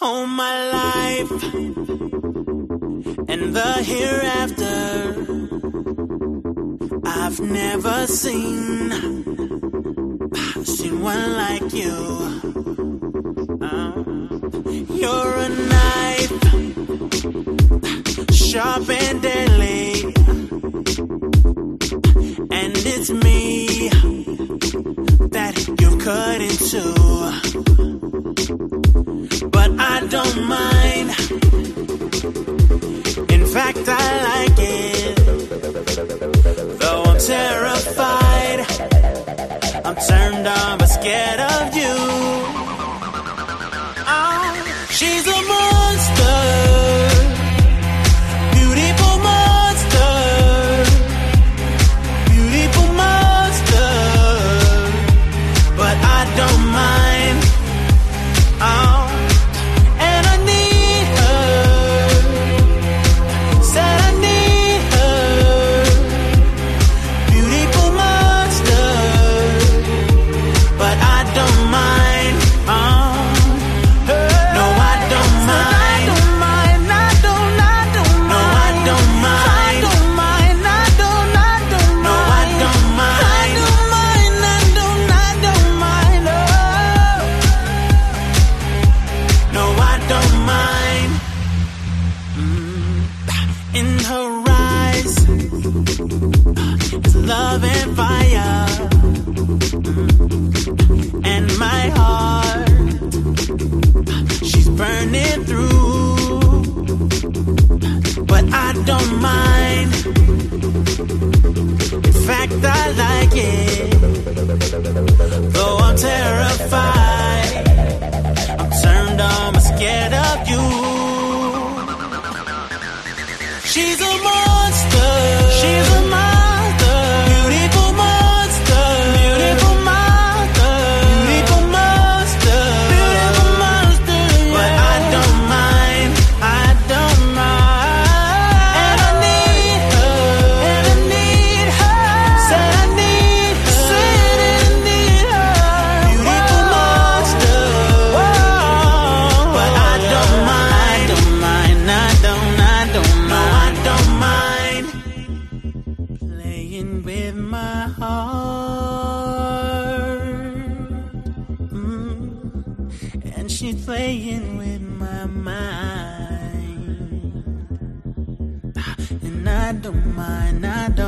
all my life and the hereafter. I've never seen seen one like you. Uh, you're a knife, sharp and deadly, and it's me that you cut into don't mind. in her eyes is love and fire, and my heart she's burning through, but I don't mind. In fact, I like it, though I'm terrified. more. with my heart. Mm. And she's playing with my mind. And I don't mind, I don't